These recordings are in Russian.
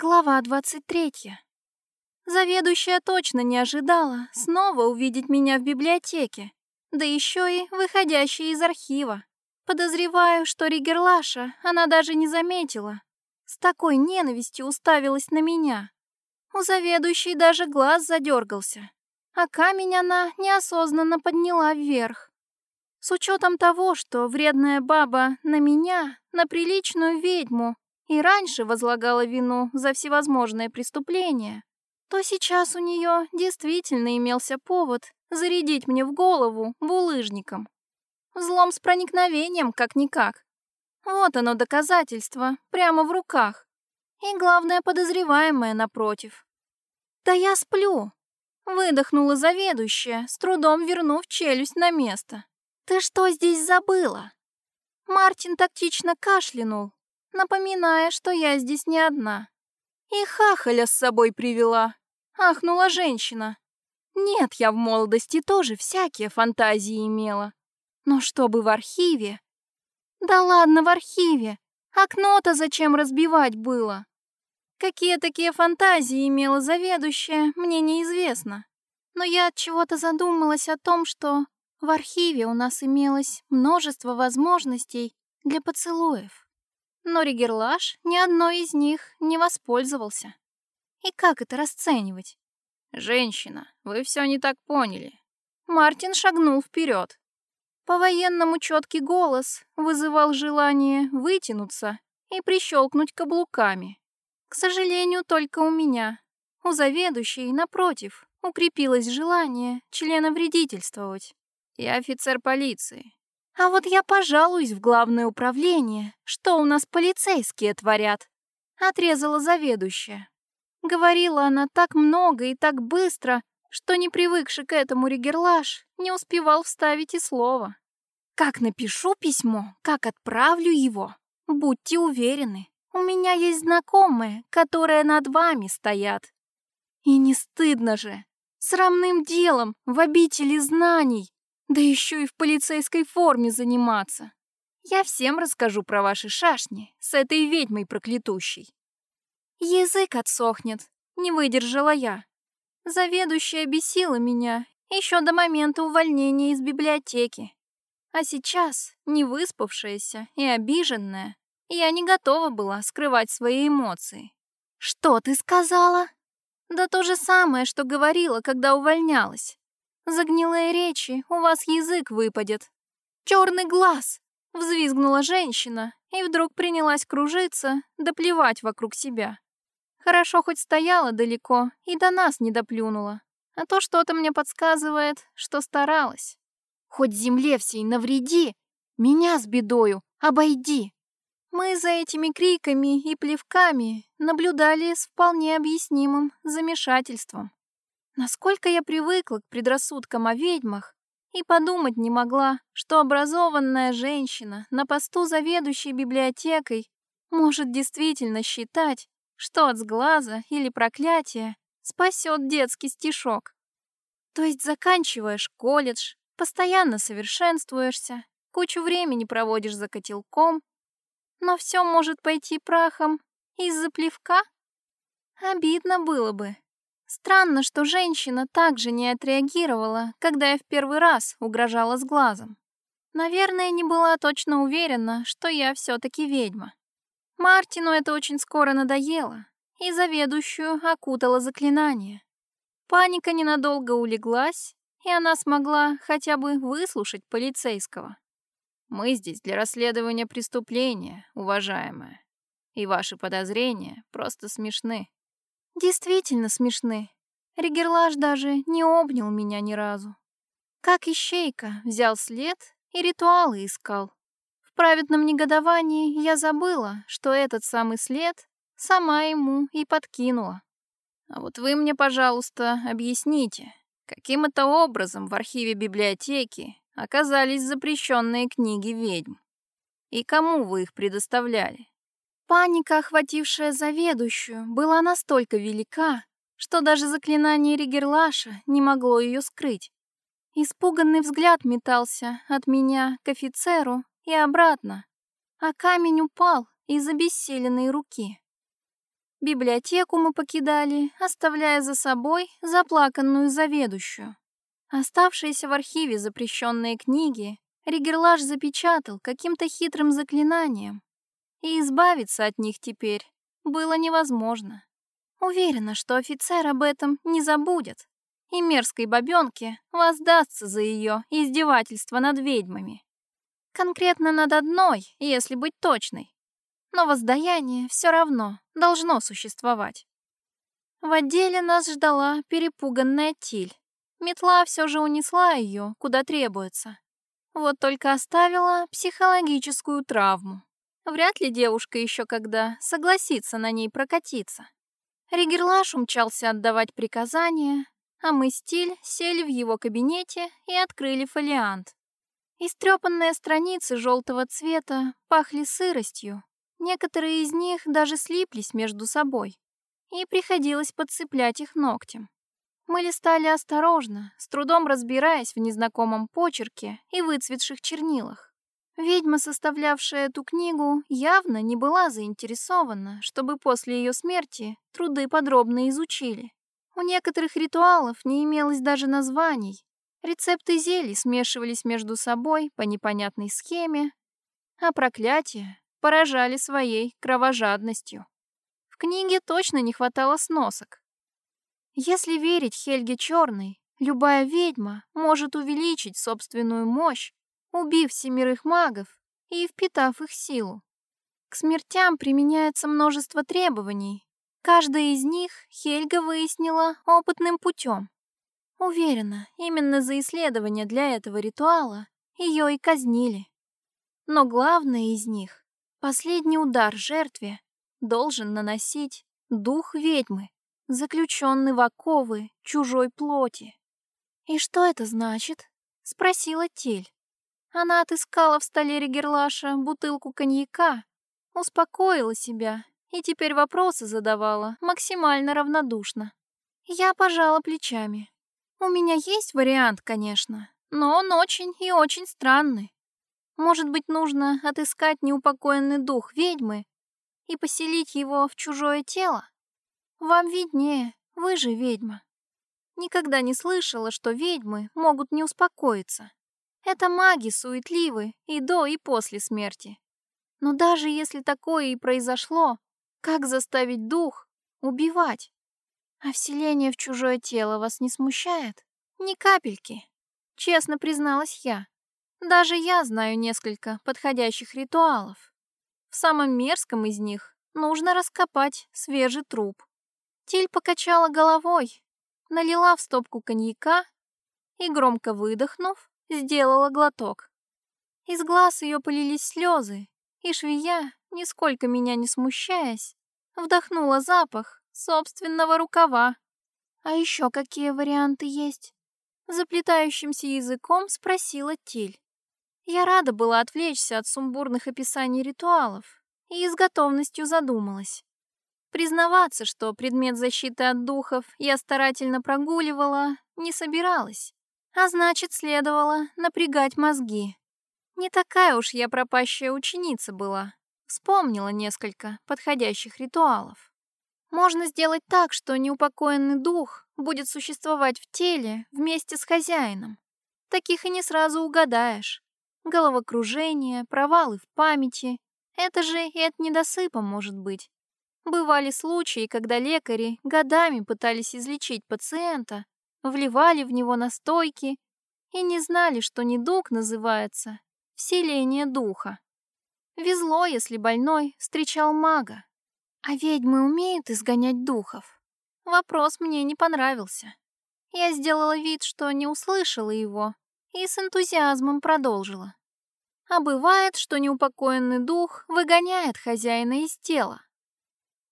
Глава 23. Заведующая точно не ожидала снова увидеть меня в библиотеке, да еще и выходящей из архива. Подозреваю, что Ригерлаша она даже не заметила. С такой ненавистью уставилась на меня. У заведующей даже глаз задергался, а камень она неосознанно подняла вверх. С учетом того, что вредная баба на меня, на приличную ведьму, и раньше возлагала вину за всевозможные преступления, то сейчас у нее действительно имелся повод зарядить мне в голову булыжником. Взлом с проникновением, как-никак. Вот оно доказательство, прямо в руках. И главное подозреваемое напротив. «Да я сплю!» — выдохнула заведующая, с трудом вернув челюсть на место. «Ты что здесь забыла?» Мартин тактично кашлянул, напоминая, что я здесь не одна. И хахаля с собой привела. Ахнула женщина. Нет, я в молодости тоже всякие фантазии имела. Но чтобы в архиве... Да ладно в архиве. Окно-то зачем разбивать было? Какие такие фантазии имела заведующая, мне неизвестно. Но я от чего-то задумалась о том, что в архиве у нас имелось множество возможностей для поцелуев но Ригерлаш ни одной из них не воспользовался. И как это расценивать? «Женщина, вы все не так поняли». Мартин шагнул вперед. По-военному четкий голос вызывал желание вытянуться и прищелкнуть каблуками. К сожалению, только у меня. У заведующей, напротив, укрепилось желание члена вредительствовать. Я офицер полиции. А вот я пожалуюсь в главное управление, что у нас полицейские творят. Отрезала заведующая. Говорила она так много и так быстро, что не привыкший к этому Ригерлаш не успевал вставить и слова. Как напишу письмо, как отправлю его, будьте уверены, у меня есть знакомые, которые над вами стоят. И не стыдно же, срамным делом в обители знаний да еще и в полицейской форме заниматься. Я всем расскажу про ваши шашни с этой ведьмой проклятущей. Язык отсохнет, не выдержала я. Заведующая бесила меня еще до момента увольнения из библиотеки. А сейчас, не выспавшаяся и обиженная, я не готова была скрывать свои эмоции. «Что ты сказала?» «Да то же самое, что говорила, когда увольнялась. За гнилые речи у вас язык выпадет. Черный глаз! Взвизгнула женщина и вдруг принялась кружиться, да плевать вокруг себя. Хорошо хоть стояла далеко и до нас не доплюнула. А то что-то мне подсказывает, что старалась. Хоть земле всей навреди, меня с бедою обойди. Мы за этими криками и плевками наблюдали с вполне объяснимым замешательством. Насколько я привыкла к предрассудкам о ведьмах и подумать не могла, что образованная женщина на посту заведующей библиотекой может действительно считать, что от сглаза или проклятия спасет детский стишок. То есть заканчиваешь колледж, постоянно совершенствуешься, кучу времени проводишь за котелком, но все может пойти прахом из-за плевка? Обидно было бы, Странно, что женщина также не отреагировала, когда я в первый раз угрожала с глазом. Наверное, не была точно уверена, что я все-таки ведьма. Мартину это очень скоро надоело, и заведующую окутала заклинание. Паника ненадолго улеглась, и она смогла хотя бы выслушать полицейского. «Мы здесь для расследования преступления, уважаемая, и ваши подозрения просто смешны». Действительно смешны. Ригерлаш даже не обнял меня ни разу. Как ищейка взял след и ритуалы искал. В праведном негодовании я забыла, что этот самый след сама ему и подкинула. А вот вы мне, пожалуйста, объясните, каким это образом в архиве библиотеки оказались запрещенные книги ведьм? И кому вы их предоставляли? Паника, охватившая заведующую, была настолько велика, что даже заклинание Ригерлаша не могло ее скрыть. Испуганный взгляд метался от меня к офицеру и обратно, а камень упал из обессиленной руки. Библиотеку мы покидали, оставляя за собой заплаканную заведующую. Оставшиеся в архиве запрещенные книги Ригерлаш запечатал каким-то хитрым заклинанием, и избавиться от них теперь было невозможно. Уверена, что офицер об этом не забудет, и мерзкой бабёнке воздастся за ее издевательство над ведьмами. Конкретно над одной, если быть точной. Но воздаяние все равно должно существовать. В отделе нас ждала перепуганная Тиль. Метла все же унесла ее, куда требуется. Вот только оставила психологическую травму. Вряд ли девушка еще когда согласится на ней прокатиться. Ригерлаш умчался отдавать приказания, а мы с Тиль сели в его кабинете и открыли фолиант. Истрепанные страницы желтого цвета пахли сыростью. Некоторые из них даже слиплись между собой, и приходилось подцеплять их ногтем. Мы листали осторожно, с трудом разбираясь в незнакомом почерке и выцветших чернилах. Ведьма, составлявшая эту книгу, явно не была заинтересована, чтобы после ее смерти труды подробно изучили. У некоторых ритуалов не имелось даже названий, Рецепты зелий смешивались между собой по непонятной схеме, а проклятия поражали своей кровожадностью. В книге точно не хватало сносок. Если верить Хельге Черной, любая ведьма может увеличить собственную мощь, убив семерых магов и впитав их силу. К смертям применяется множество требований. Каждая из них Хельга выяснила опытным путем. Уверена, именно за исследование для этого ритуала ее и казнили. Но главное из них — последний удар жертве должен наносить дух ведьмы, заключенный в оковы чужой плоти. «И что это значит?» — спросила Тиль. Она отыскала в столе Ригерлаша бутылку коньяка, успокоила себя и теперь вопросы задавала максимально равнодушно. Я пожала плечами. У меня есть вариант, конечно, но он очень и очень странный. Может быть, нужно отыскать неупокоенный дух ведьмы и поселить его в чужое тело? Вам виднее, вы же ведьма. Никогда не слышала, что ведьмы могут не успокоиться. Это маги суетливы и до, и после смерти. Но даже если такое и произошло, как заставить дух убивать? А вселение в чужое тело вас не смущает? Ни капельки. Честно призналась я. Даже я знаю несколько подходящих ритуалов. В самом мерзком из них нужно раскопать свежий труп. Тиль покачала головой, налила в стопку коньяка и, громко выдохнув, сделала глоток. Из глаз ее полились слезы, и швея, нисколько меня не смущаясь, вдохнула запах, собственного рукава. А еще какие варианты есть? Заплетающимся языком спросила Тиль. Я рада была отвлечься от сумбурных описаний ритуалов и с готовностью задумалась. Признаваться, что предмет защиты от духов я старательно прогуливала, не собиралась, а значит, следовало напрягать мозги. Не такая уж я пропащая ученица была. Вспомнила несколько подходящих ритуалов. Можно сделать так, что неупокоенный дух будет существовать в теле вместе с хозяином. Таких и не сразу угадаешь. Головокружение, провалы в памяти. Это же и от недосыпа может быть. Бывали случаи, когда лекари годами пытались излечить пациента, вливали в него настойки и не знали, что недуг называется вселение духа. Везло, если больной встречал мага. А ведьмы умеют изгонять духов? Вопрос мне не понравился. Я сделала вид, что не услышала его, и с энтузиазмом продолжила. А бывает, что неупокоенный дух выгоняет хозяина из тела.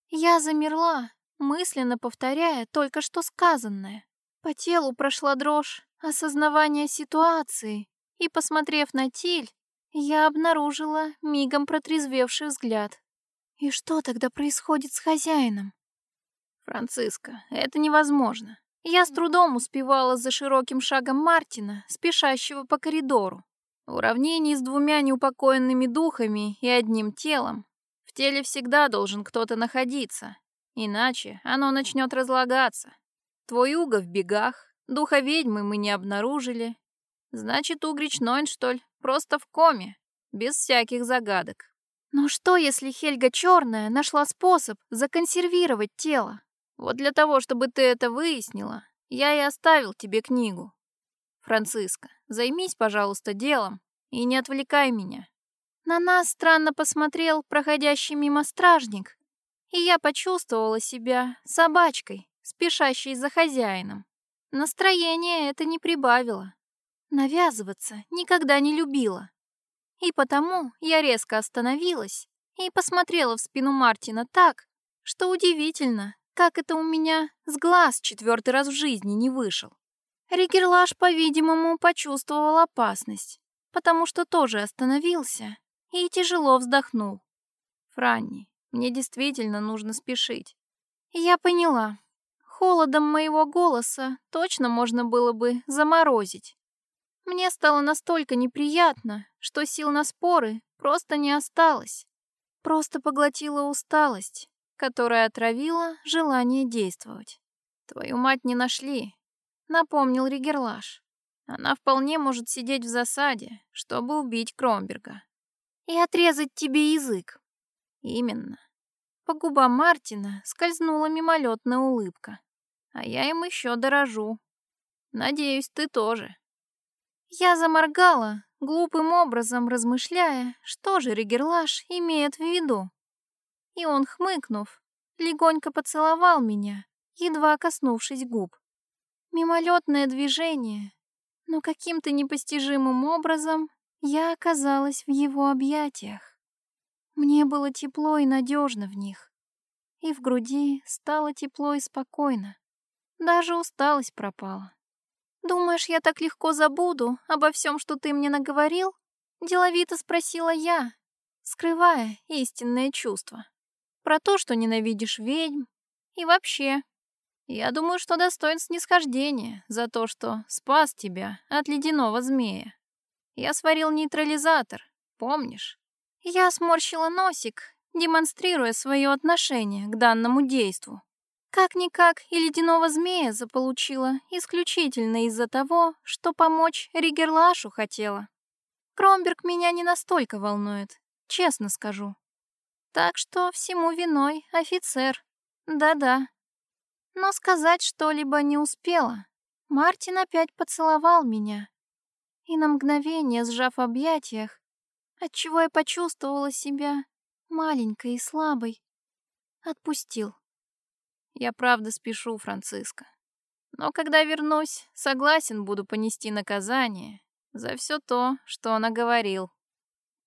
Я замерла, мысленно повторяя только что сказанное. По телу прошла дрожь осознавания ситуации, и, посмотрев на Тиль, я обнаружила мигом протрезвевший взгляд. И что тогда происходит с хозяином? Франциска, это невозможно. Я с трудом успевала за широким шагом Мартина, спешащего по коридору. Уравнений с двумя неупокоенными духами и одним телом. В теле всегда должен кто-то находиться. Иначе оно начнет разлагаться. Твой уго в бегах, духа ведьмы мы не обнаружили. Значит, Угрич Нойнштоль просто в коме, без всяких загадок. Но что, если Хельга Черная нашла способ законсервировать тело? Вот для того, чтобы ты это выяснила, я и оставил тебе книгу. Франциска, займись, пожалуйста, делом и не отвлекай меня. На нас странно посмотрел проходящий мимо стражник, и я почувствовала себя собачкой, спешащей за хозяином. Настроение это не прибавило. Навязываться никогда не любила. И потому я резко остановилась и посмотрела в спину Мартина так, что удивительно, как это у меня с глаз четвертый раз в жизни не вышел. Ригерлаш, по-видимому, почувствовал опасность, потому что тоже остановился и тяжело вздохнул. «Франни, мне действительно нужно спешить». Я поняла. Холодом моего голоса точно можно было бы заморозить. Мне стало настолько неприятно, что сил на споры просто не осталось. Просто поглотила усталость, которая отравила желание действовать. «Твою мать не нашли», напомнил Ригерлаш. Она вполне может сидеть в засаде, чтобы убить Кромберга. И отрезать тебе язык. Именно. По губам Мартина скользнула мимолетная улыбка. А я им еще дорожу. Надеюсь, ты тоже. Я заморгала, глупым образом размышляя, что же Ригерлаш имеет в виду. И он, хмыкнув, легонько поцеловал меня, едва коснувшись губ. Мимолетное движение, но каким-то непостижимым образом я оказалась в его объятиях. Мне было тепло и надежно в них. И в груди стало тепло и спокойно. Даже усталость пропала. «Думаешь, я так легко забуду обо всем, что ты мне наговорил?» Деловито спросила я, скрывая истинное чувство. Про то, что ненавидишь ведьм, и вообще я думаю, что достоин снисхождения за то, что спас тебя от ледяного змея. Я сварил нейтрализатор, помнишь? Я сморщила носик, демонстрируя свое отношение к данному действу. Как-никак и ледяного змея заполучила исключительно из-за того, что помочь Ригерлашу хотела. Кромберг меня не настолько волнует, честно скажу. Так что всему виной офицер. Да-да, но сказать что-либо не успела. Мартин опять поцеловал меня. И на мгновение, сжав в объятиях, отчего я почувствовала себя маленькой и слабой, отпустил. Я правда спешу, Франциска. Но когда вернусь, согласен буду понести наказание за все то, что она говорил.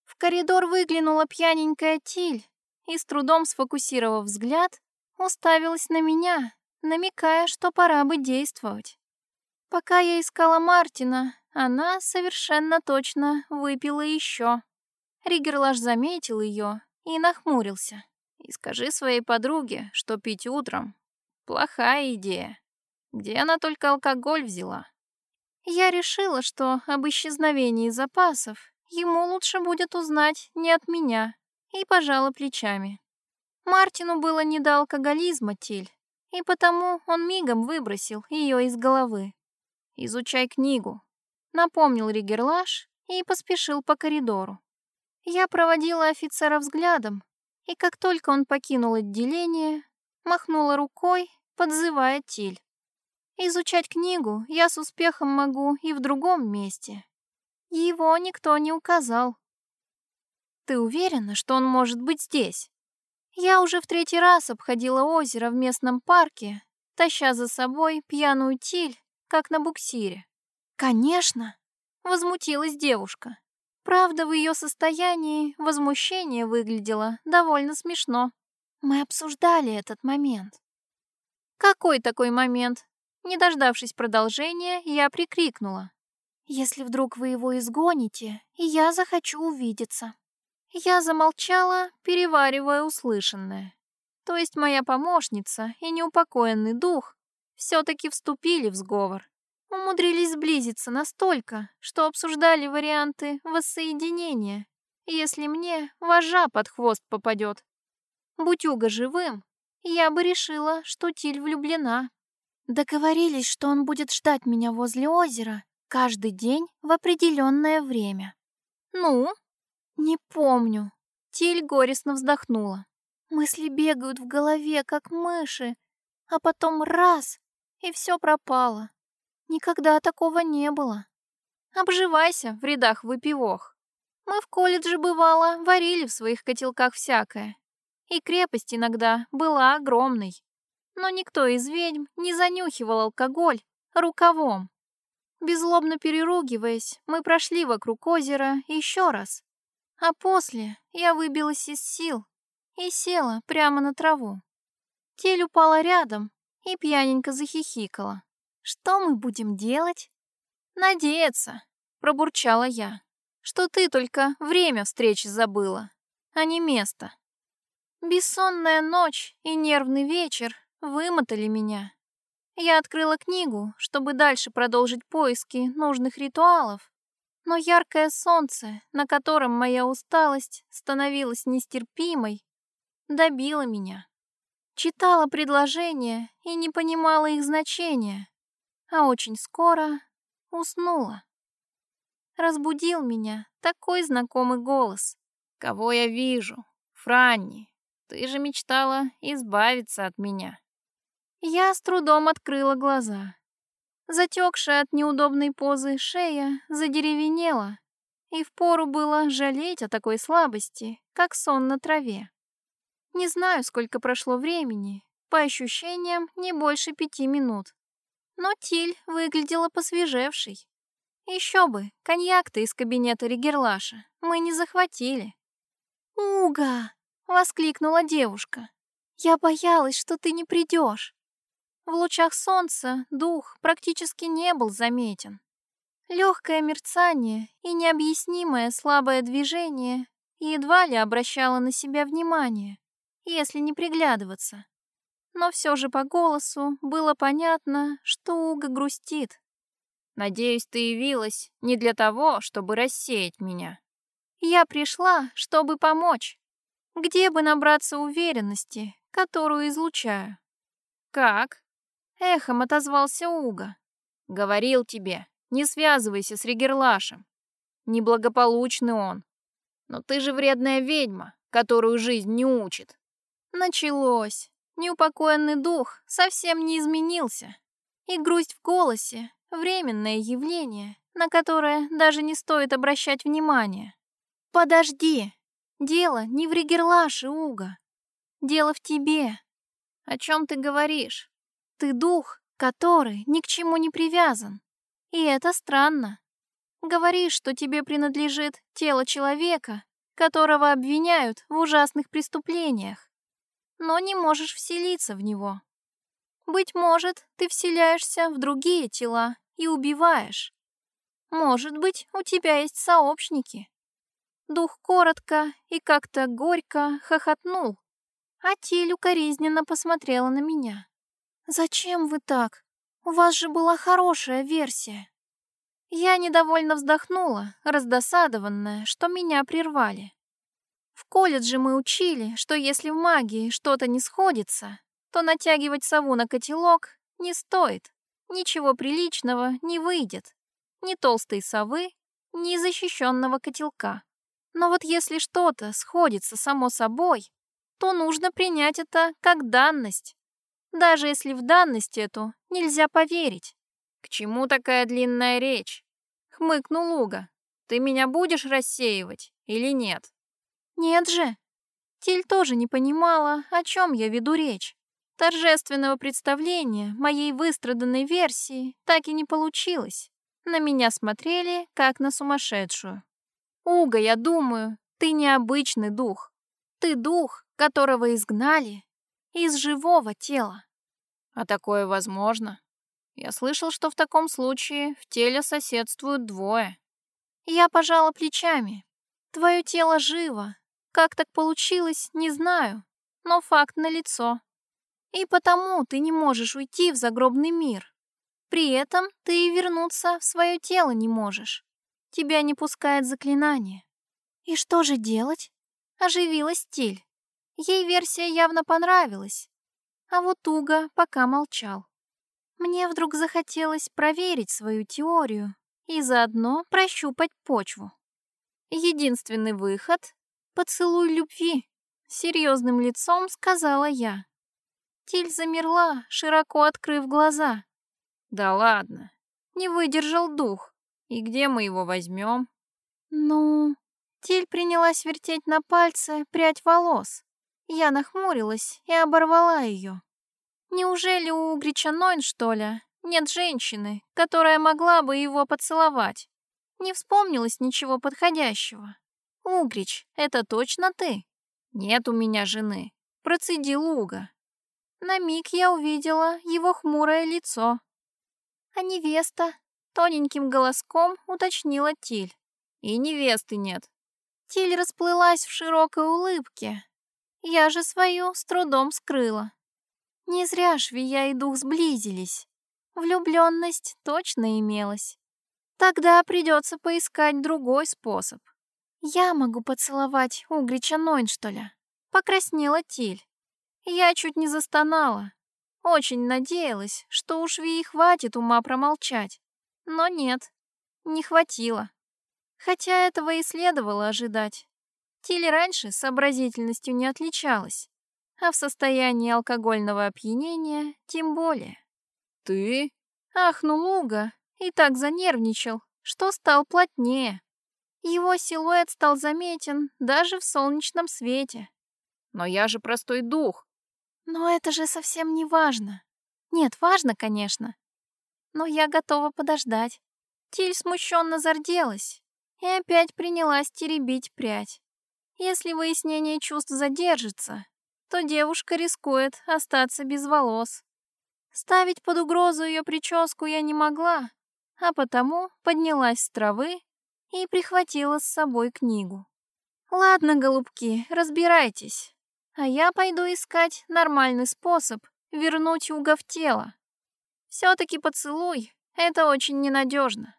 В коридор выглянула пьяненькая Тиль и, с трудом сфокусировав взгляд, уставилась на меня, намекая, что пора бы действовать. Пока я искала Мартина, она совершенно точно выпила еще. Ригерлаш заметил ее и нахмурился. И скажи своей подруге, что пить утром — плохая идея. Где она только алкоголь взяла? Я решила, что об исчезновении запасов ему лучше будет узнать не от меня, и пожала плечами. Мартину было не до алкоголизма, Тиль и потому он мигом выбросил ее из головы. «Изучай книгу», — напомнил Ригерлаш и поспешил по коридору. Я проводила офицера взглядом, и как только он покинул отделение, махнула рукой, подзывая Тиль. Изучать книгу я с успехом могу и в другом месте. Его никто не указал. Ты уверена, что он может быть здесь? Я уже в третий раз обходила озеро в местном парке, таща за собой пьяную тиль, как на буксире. «Конечно!» — возмутилась девушка. Правда, в ее состоянии возмущение выглядело довольно смешно. Мы обсуждали этот момент. «Какой такой момент?» Не дождавшись продолжения, я прикрикнула. «Если вдруг вы его изгоните, я захочу увидеться». Я замолчала, переваривая услышанное. То есть моя помощница и неупокоенный дух все-таки вступили в сговор. Умудрились сблизиться настолько, что обсуждали варианты воссоединения, если мне вожа под хвост попадет. Будь Уга живым, я бы решила, что Тиль влюблена. Договорились, что он будет ждать меня возле озера каждый день в определенное время. Ну? Не помню. Тиль горестно вздохнула. Мысли бегают в голове, как мыши, а потом раз, и все пропало. Никогда такого не было. Обживайся в рядах выпивох. Мы в колледже, бывало, варили в своих котелках всякое. И крепость иногда была огромной. Но никто из ведьм не занюхивал алкоголь рукавом. Безлобно переругиваясь, мы прошли вокруг озера еще раз. А после я выбилась из сил и села прямо на траву. Тель упала рядом и пьяненько захихикала. «Что мы будем делать?» «Надеяться», — пробурчала я, «что ты только время встречи забыла, а не место». Бессонная ночь и нервный вечер вымотали меня. Я открыла книгу, чтобы дальше продолжить поиски нужных ритуалов, но яркое солнце, на котором моя усталость становилась нестерпимой, добило меня. Читала предложения и не понимала их значения, а очень скоро уснула. Разбудил меня такой знакомый голос. «Кого я вижу? Франни, ты же мечтала избавиться от меня». Я с трудом открыла глаза. Затекшая от неудобной позы шея задеревенела, и впору было жалеть о такой слабости, как сон на траве. Не знаю, сколько прошло времени, по ощущениям, не больше пяти минут. Но Тиль выглядела посвежевшей. Еще бы, коньяк-то из кабинета Ригерлаша мы не захватили. «Уга!» — воскликнула девушка. «Я боялась, что ты не придешь». В лучах солнца дух практически не был заметен. Легкое мерцание и необъяснимое слабое движение едва ли обращало на себя внимание если не приглядываться. Но все же по голосу было понятно, что Уга грустит. «Надеюсь, ты явилась не для того, чтобы рассеять меня. Я пришла, чтобы помочь. Где бы набраться уверенности, которую излучаю?» «Как?» — эхом отозвался Уга. «Говорил тебе, не связывайся с Ригерлашем. Неблагополучный он. Но ты же вредная ведьма, которую жизнь не учит. Началось. Неупокоенный дух совсем не изменился. И грусть в голосе — временное явление, на которое даже не стоит обращать внимания. «Подожди! Дело не в Ригерлаше, Уга. Дело в тебе. О чем ты говоришь? Ты дух, который ни к чему не привязан. И это странно. Говоришь, что тебе принадлежит тело человека, которого обвиняют в ужасных преступлениях но не можешь вселиться в него. Быть может, ты вселяешься в другие тела и убиваешь. Может быть, у тебя есть сообщники. Дух коротко и как-то горько хохотнул, а Тиль укоризненно посмотрела на меня. «Зачем вы так? У вас же была хорошая версия». Я недовольно вздохнула, раздосадованная, что меня прервали. В колледже мы учили, что если в магии что-то не сходится, то натягивать сову на котелок не стоит. Ничего приличного не выйдет. Ни толстой совы, ни защищенного котелка. Но вот если что-то сходится само собой, то нужно принять это как данность. Даже если в данность эту нельзя поверить. «К чему такая длинная речь?» — хмыкнул Луга. «Ты меня будешь рассеивать или нет?» Нет же. Тиль тоже не понимала, о чем я веду речь. Торжественного представления моей выстраданной версии так и не получилось. На меня смотрели, как на сумасшедшую. «Уга, я думаю, ты необычный дух. Ты дух, которого изгнали из живого тела». «А такое возможно?» Я слышал, что в таком случае в теле соседствуют двое. Я пожала плечами. Твое тело живо, как так получилось, не знаю, но факт налицо. И потому ты не можешь уйти в загробный мир. При этом ты и вернуться в свое тело не можешь. Тебя не пускает заклинание. И что же делать? Оживилась стиль. Ей версия явно понравилась. А вот Уга пока молчал. Мне вдруг захотелось проверить свою теорию и заодно прощупать почву. Единственный выход — поцелуй любви, серьезным лицом сказала я. Тиль замерла, широко открыв глаза. «Да ладно!» Не выдержал дух. «И где мы его возьмем?» «Ну...» Тиль принялась вертеть на пальце прядь волос. Я нахмурилась и оборвала ее. Неужели у Угрича Нойн, что ли, нет женщины, которая могла бы его поцеловать? Не вспомнилось ничего подходящего. Угрич, это точно ты? Нет у меня жены. Процедил Уга. На миг я увидела его хмурое лицо. А невеста тоненьким голоском уточнила Тиль. И невесты нет. Тиль расплылась в широкой улыбке. Я же свою с трудом скрыла. Не зря швея и дух сблизились. Влюбленность точно имелась. Тогда придется поискать другой способ. Я могу поцеловать Угрича ли? Покраснела Тиль. Я чуть не застонала. Очень надеялась, что у швеи хватит ума промолчать. Но нет, не хватило. Хотя этого и следовало ожидать. Тиль раньше сообразительностью не отличалась, а в состоянии алкогольного опьянения тем более. «Ты?» — ахнул Уга и так занервничал, что стал плотнее. Его силуэт стал заметен даже в солнечном свете. «Но я же простой дух!» «Но это же совсем не важно. Нет, важно, конечно. Но я готова подождать». Тиль смущенно зарделась и опять принялась теребить прядь. Если выяснение чувств задержится, то девушка рискует остаться без волос. Ставить под угрозу ее прическу я не могла, а потому поднялась с травы и прихватила с собой книгу. «Ладно, голубки, разбирайтесь, а я пойду искать нормальный способ вернуть Уга в тело. Все-таки поцелуй — это очень ненадежно.